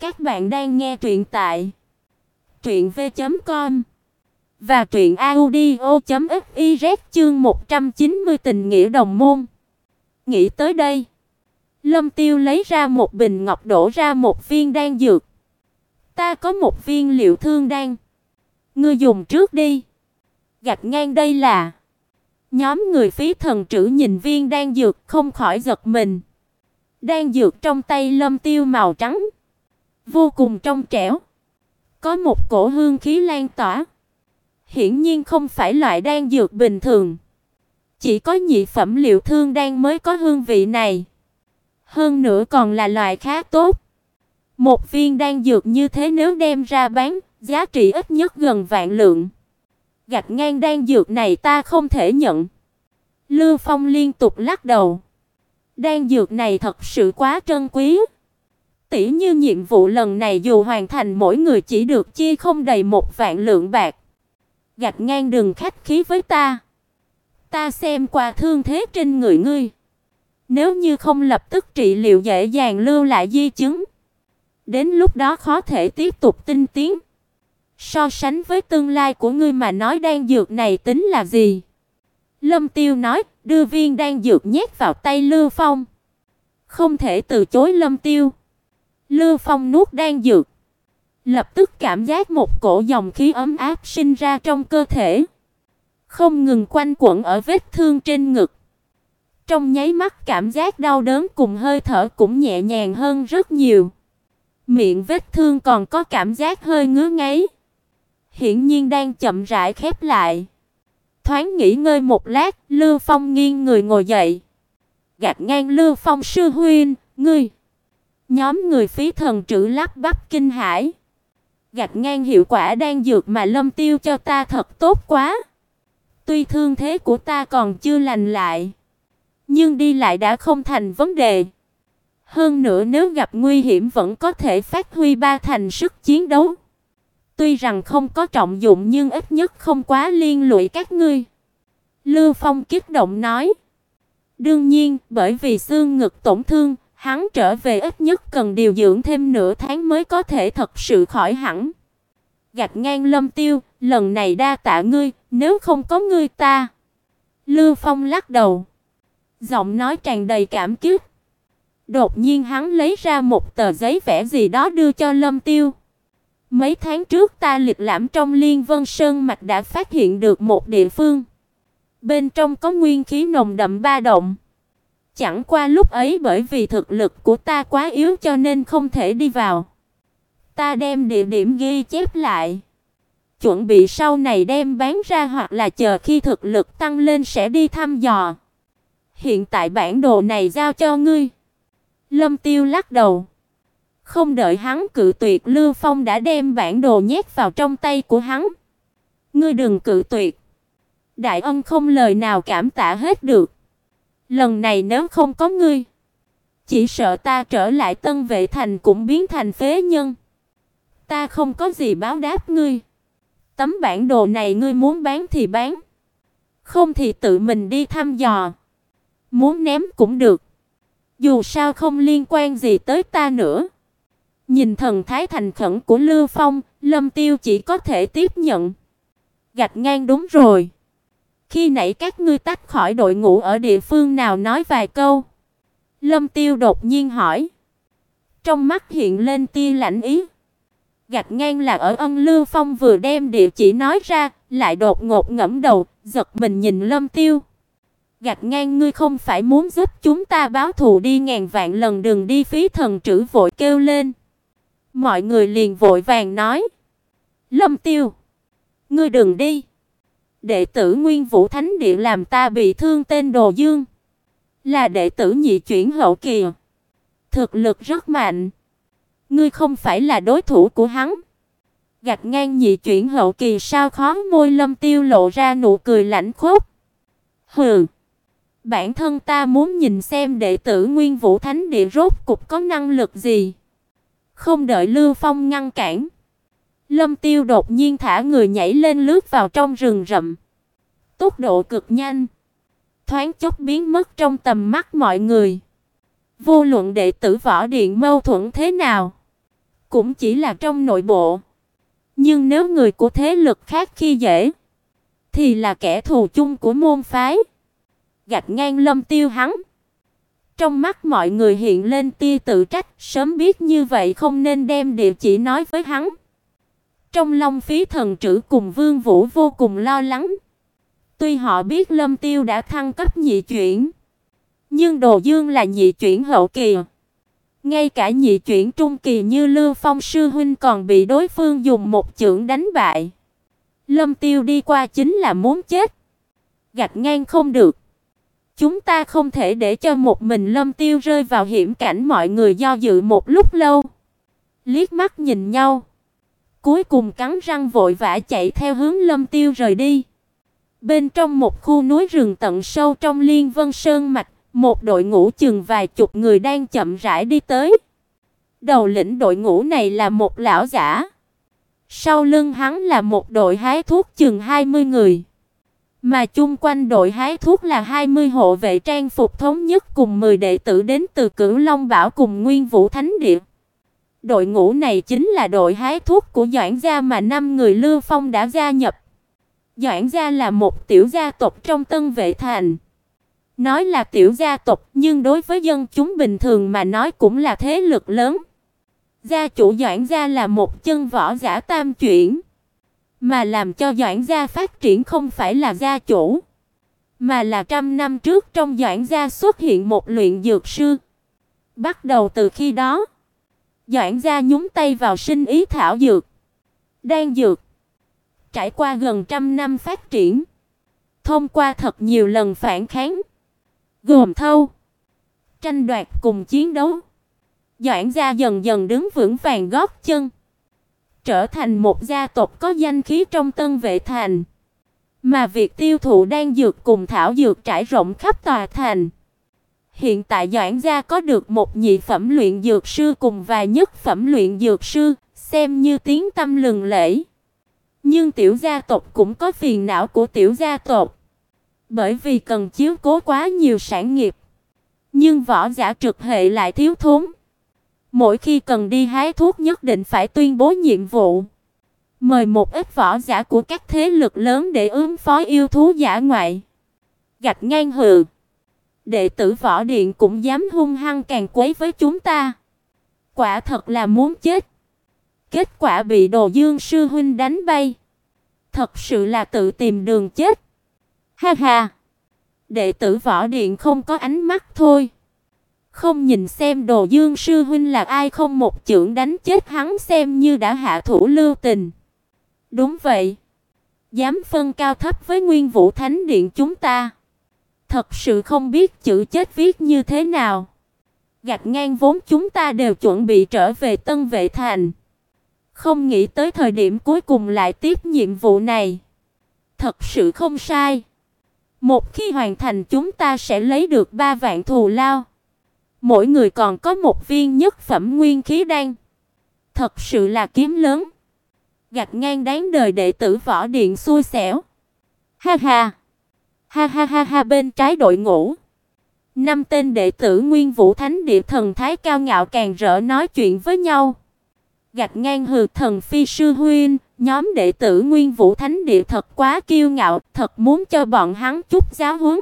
Các bạn đang nghe truyện tại truyện v.com và truyện audio.fiz chương 190 tình nghĩa đồng môn. Nghĩ tới đây, Lâm Tiêu lấy ra một bình ngọc đổ ra một viên đan dược. Ta có một viên liệu thương đan, ngươi dùng trước đi. Gạch ngang đây là Nhóm người phí thần trữ nhìn viên đan dược không khỏi giật mình. Đan dược trong tay Lâm Tiêu màu trắng, vô cùng trong trẻo, có một cổ hương khí lan tỏa. Hiển nhiên không phải loại đan dược bình thường, chỉ có nhị phẩm liệu thương đan mới có hương vị này. Hơn nữa còn là loại khá tốt. Một viên đan dược như thế nếu đem ra bán, giá trị ít nhất gần vạn lượng. Gạch ngang đan dược này ta không thể nhận. Lưu Phong liên tục lắc đầu. Đan dược này thật sự quá trân quý. Tỷ như nhiệm vụ lần này dù hoàn thành mỗi người chỉ được chia không đầy một vạn lượng bạc. Gạch ngang đường khách khí với ta. Ta xem qua thương thế trên người ngươi. Nếu như không lập tức trị liệu dễ dàng lưu lại di chứng, đến lúc đó khó thể tiếp tục tinh tiến. So sánh với tương lai của ngươi mà nói đan dược này tính là gì? Lâm Tiêu nói, đưa viên đan dược nhét vào tay Lưu Phong. Không thể từ chối Lâm Tiêu. Lưu Phong nuốt đan dược, lập tức cảm giác một cổ dòng khí ấm áp sinh ra trong cơ thể, không ngừng quanh quẩn ở vết thương trên ngực. Trong nháy mắt cảm giác đau đớn cùng hơi thở cũng nhẹ nhàng hơn rất nhiều. Miệng vết thương còn có cảm giác hơi ngứa ngáy, hiển nhiên đang chậm rãi khép lại. Thoáng nghỉ ngơi một lát, Lưu Phong nghiêng người ngồi dậy. Gạt ngang Lưu Phong sư huynh, ngươi. Nhóm người phí thần trữ lắp bắp kinh hãi. Gạt ngang hiệu quả đang dược mà Lâm Tiêu cho ta thật tốt quá. Tuy thương thế của ta còn chưa lành lại, nhưng đi lại đã không thành vấn đề. Hơn nữa nếu gặp nguy hiểm vẫn có thể phát huy ba thành sức chiến đấu. Tuy rằng không có trọng dụng nhưng ít nhất không quá liên lụy các ngươi." Lưu Phong kích động nói. Đương nhiên, bởi vì xương ngực tổn thương, hắn trở về ít nhất cần điều dưỡng thêm nửa tháng mới có thể thật sự khỏi hẳn. Gạt ngang Lâm Tiêu, lần này đa tạ ngươi, nếu không có ngươi ta. Lưu Phong lắc đầu, giọng nói tràn đầy cảm kích. Đột nhiên hắn lấy ra một tờ giấy vẽ gì đó đưa cho Lâm Tiêu. Mấy tháng trước ta lịch lãm trong Liên Vân Sơn mạch đã phát hiện được một địa phương. Bên trong có nguyên khí nồng đậm ba động. Chẳng qua lúc ấy bởi vì thực lực của ta quá yếu cho nên không thể đi vào. Ta đem địa điểm ghi chép lại. Chuẩn bị sau này đem bán ra hoặc là chờ khi thực lực tăng lên sẽ đi thăm dò. Hiện tại bản đồ này giao cho ngươi. Lâm Tiêu lắc đầu. Không đợi hắn cự tuyệt, Lưu Phong đã đem bản đồ nhét vào trong tay của hắn. Ngươi đừng cự tuyệt. Đại ân không lời nào cảm tạ hết được. Lần này nếu không có ngươi, chỉ sợ ta trở lại Tân Vệ thành cũng biến thành phế nhân. Ta không có gì báo đáp ngươi. Tấm bản đồ này ngươi muốn bán thì bán, không thì tự mình đi thăm dò. Muốn ném cũng được. Dù sao không liên quan gì tới ta nữa. Nhìn thần thái thành khẩn của Lưu Phong, Lâm Tiêu chỉ có thể tiếp nhận. Gạch ngang đúng rồi. Khi nãy các ngươi tách khỏi đội ngũ ở địa phương nào nói vài câu. Lâm Tiêu đột nhiên hỏi. Trong mắt hiện lên tia lạnh ý. Gạch ngang là ở ân Lưu Phong vừa đem địa chỉ nói ra, lại đột ngột ngẫm đầu, giật mình nhìn Lâm Tiêu. Gạch ngang ngươi không phải muốn giúp chúng ta báo thù đi ngàn vạn lần đừng đi phí thần trữ vội kêu lên. Mọi người liền vội vàng nói: "Lâm Tiêu, ngươi đừng đi. Đệ tử Nguyên Vũ Thánh Địa làm ta bị thương tên Đồ Dương, là đệ tử nhị chuyển hậu kỳ, thực lực rất mạnh. Ngươi không phải là đối thủ của hắn." gạt ngang nhị chuyển hậu kỳ sao khó môi Lâm Tiêu lộ ra nụ cười lạnh khốc. Hừ, bản thân ta muốn nhìn xem đệ tử Nguyên Vũ Thánh Địa rốt cục có năng lực gì. Không đợi Lưu Phong ngăn cản, Lâm Tiêu đột nhiên thả người nhảy lên lướt vào trong rừng rậm. Tốc độ cực nhanh, thoáng chốc biến mất trong tầm mắt mọi người. Vô luận đệ tử võ điện mâu thuẫn thế nào, cũng chỉ là trong nội bộ. Nhưng nếu người của thế lực khác khi dễ, thì là kẻ thù chung của môn phái. Gạch ngang Lâm Tiêu hắn. Trong mắt mọi người hiện lên tia tự trách, sớm biết như vậy không nên đem địa chỉ nói với hắn. Trong Long Phí thần trữ cùng Vương Vũ vô cùng lo lắng. Tuy họ biết Lâm Tiêu đã thăng cấp nhị chuyển, nhưng Đồ Dương là nhị chuyển hậu kỳ. Ngay cả nhị chuyển trung kỳ như Lưu Phong sư huynh còn bị đối phương dùng một chưởng đánh bại. Lâm Tiêu đi qua chính là muốn chết. gạt ngang không được. Chúng ta không thể để cho một mình Lâm Tiêu rơi vào hiểm cảnh mọi người do dự một lúc lâu. Liếc mắt nhìn nhau. Cuối cùng cắn răng vội vã chạy theo hướng Lâm Tiêu rời đi. Bên trong một khu núi rừng tận sâu trong Liên Vân Sơn mạch, một đội ngũ chừng vài chục người đang chậm rãi đi tới. Đầu lĩnh đội ngũ này là một lão giả. Sau lưng hắn là một đội hái thuốc chừng 20 người. Mà chung quanh đội hái thuốc là 20 hộ vệ trang phục thống nhất cùng 10 đệ tử đến từ Cửu Long Bảo cùng Nguyên Vũ Thánh Địa. Đội ngũ này chính là đội hái thuốc của Doãn gia mà năm người Lưu Phong đã gia nhập. Doãn gia là một tiểu gia tộc trong Tân Vệ Thành. Nói là tiểu gia tộc, nhưng đối với dân chúng bình thường mà nói cũng là thế lực lớn. Gia chủ Doãn gia là một chân võ giả tam chuyển, mà làm cho Doãn gia phát triển không phải là gia chủ, mà là trăm năm trước trong Doãn gia xuất hiện một luyện dược sư. Bắt đầu từ khi đó, Doãn gia nhúng tay vào sinh ý thảo dược, đan dược. Trải qua gần trăm năm phát triển, thông qua thật nhiều lần phản kháng, gồm thâu, tranh đoạt cùng chiến đấu, Doãn gia dần dần đứng vững vàng gót chân, trở thành một gia tộc có danh khí trong Tân Vệ thành. Mà việc tiêu thụ đan dược cùng thảo dược trải rộng khắp tòa thành. Hiện tại Doãn gia có được một nhị phẩm luyện dược sư cùng vài nhất phẩm luyện dược sư, xem như tiếng tâm lừng lẫy. Nhưng tiểu gia tộc cũng có phiền não của tiểu gia tộc. Bởi vì cần chiếu cố quá nhiều sản nghiệp. Nhưng võ giả trực hệ lại thiếu thốn. Mỗi khi cần đi hái thuốc nhất định phải tuyên bố nhiệm vụ. Mời một ít võ giả của các thế lực lớn để ứng phó yêu thú giả ngoại. Gạch ngang hừ. Đệ tử võ điện cũng dám hung hăng càng quấy với chúng ta. Quả thật là muốn chết. Kết quả bị Đồ Dương sư huynh đánh bay. Thật sự là tự tìm đường chết. Ha ha. Đệ tử võ điện không có ánh mắt thôi. Không nhìn xem Đồ Dương sư huynh là ai, không một chưởng đánh chết hắn xem như đã hạ thủ lưu tình. Đúng vậy. Dám phân cao thấp với Nguyên Vũ Thánh điện chúng ta. Thật sự không biết chữ chết viết như thế nào. Gạch ngang vốn chúng ta đều chuẩn bị trở về Tân Vệ Thành. Không nghĩ tới thời điểm cuối cùng lại tiếp nhiệm vụ này. Thật sự không sai. Một khi hoàn thành chúng ta sẽ lấy được ba vạn thù lao. Mỗi người còn có một viên nhất phẩm nguyên khí đan. Thật sự là kiếm lớn. Gạch ngang đáng đời đệ tử võ điện xui xẻo. Ha ha. Ha ha ha ha bên trái đội ngũ. Năm tên đệ tử Nguyên Vũ Thánh Địa thần thái cao ngạo càng rỡ nói chuyện với nhau. gạt ngang hừ thần phi sư huynh, nhóm đệ tử Nguyên Vũ Thánh Địa thật quá kiêu ngạo, thật muốn cho bọn hắn chút giáo huấn.